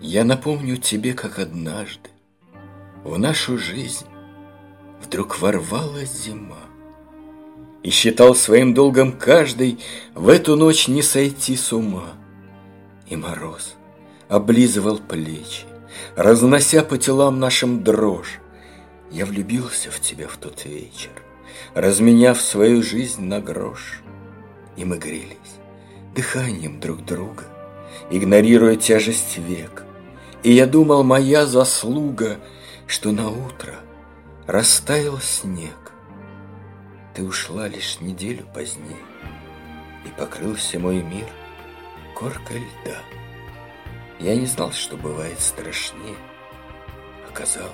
Я напомню тебе, как однажды В нашу жизнь вдруг ворвалась зима. И считал своим долгом каждый В эту ночь не сойти с ума. И мороз облизывал плечи, Разнося по телам нашим дрожь. Я влюбился в тебя в тот вечер, Разменяв свою жизнь на грош. И мы грелись дыханием друг друга, Игнорируя тяжесть век. И я думал, моя заслуга, Что на утро растаял снег. Ты ушла лишь неделю позднее, И покрылся мой мир коркой льда. Я не знал, что бывает страшнее. Оказалось,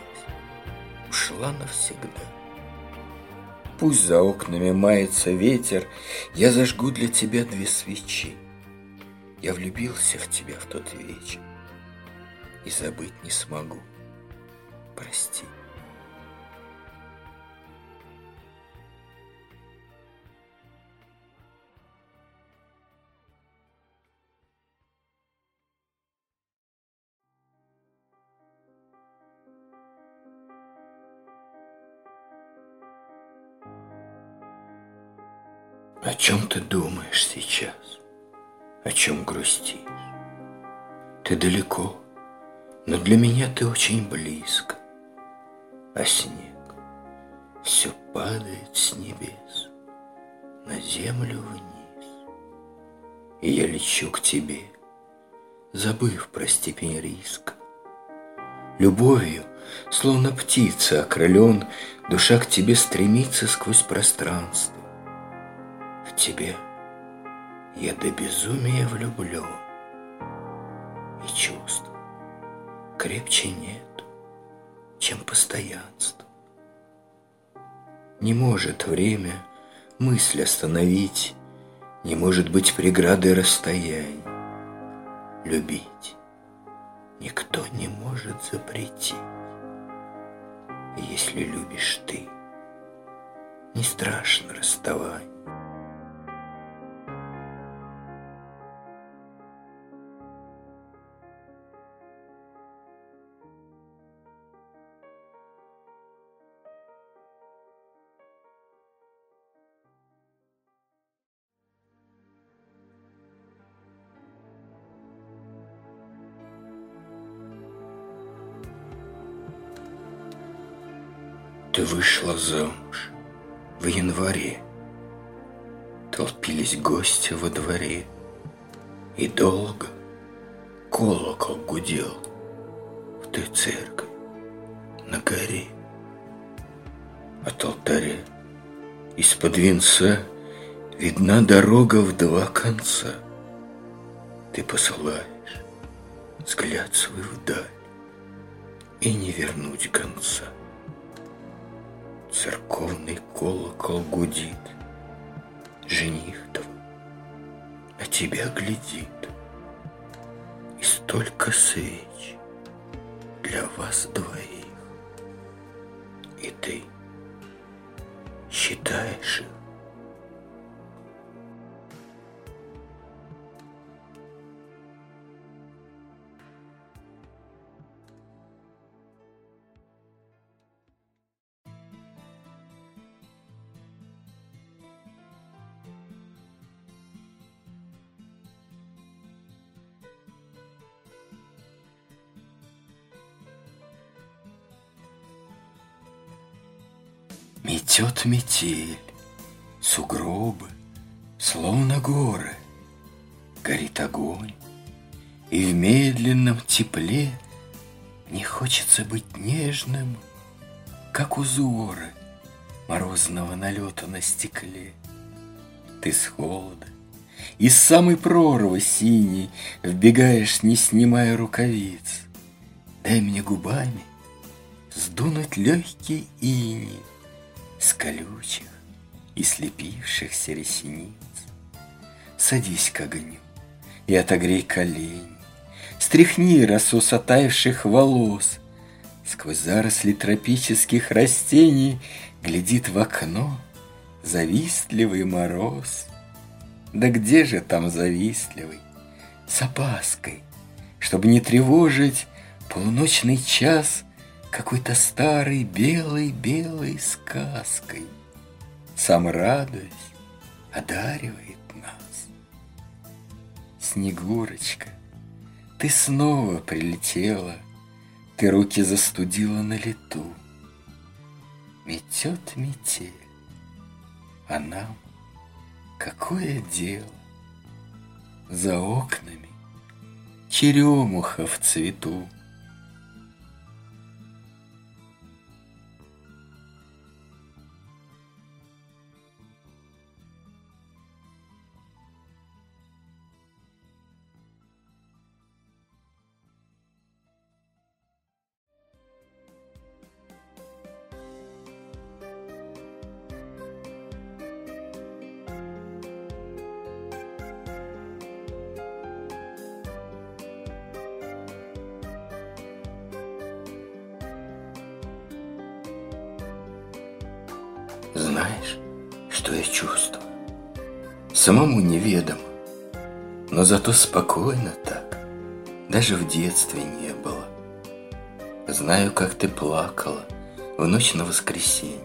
ушла навсегда. Пусть за окнами мается ветер, Я зажгу для тебя две свечи. Я влюбился в тебя в тот вечер И забыть не смогу. Прости. О чем ты думаешь сейчас? О чем грустишь? Ты далеко, но для меня ты очень близко. А снег все падает с небес на землю вниз. И я лечу к тебе, забыв про степень риска. Любовью, словно птица окрылен, Душа к тебе стремится сквозь пространство в тебе я до безумия влюблен. И чувств крепче нет, чем постоянство. Не может время мысль остановить, Не может быть преградой расстояний. Любить никто не может запретить. Если любишь ты, не страшно расставание. Ты вышла замуж в январе. Толпились гости во дворе, И долго колокол гудел В той церкви на горе. От алтаря из-под венца Видна дорога в два конца. Ты посылаешь взгляд свой вдаль И не вернуть конца. Церковный колокол гудит, Жених твой на тебя глядит, И столько свеч для вас двоих, И ты считаешь их Метет метель, сугробы, словно горы. Горит огонь, и в медленном тепле Не хочется быть нежным, как узоры Морозного налета на стекле. Ты с холода, из самой прорвы синей Вбегаешь, не снимая рукавиц. Дай мне губами сдунуть легкий иней, с колючих и слепившихся ресниц. Садись к огню и отогрей колени, Стряхни росу сотаивших волос, Сквозь заросли тропических растений Глядит в окно завистливый мороз. Да где же там завистливый? С опаской, Чтобы не тревожить полуночный час Какой-то старой белой-белой сказкой, Сам радуясь, одаривает нас. Снегурочка, ты снова прилетела, Ты руки застудила на лету. Метет метель, а нам какое дело? За окнами черемуха в цвету. Что я чувствую? Самому неведомо, но зато спокойно так. Даже в детстве не было. Знаю, как ты плакала в ночь на воскресенье.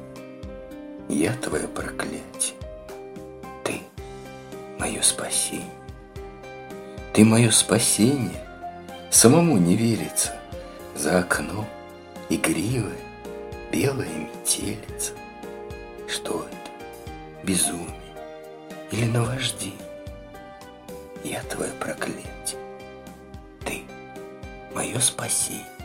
Я твое проклятие. Ты мое спасение. Ты мое спасение. Самому не верится. За окном игривая белая метелица. Что это? Безумие или наваждение? Я твое проклятие. Ты мое спасение.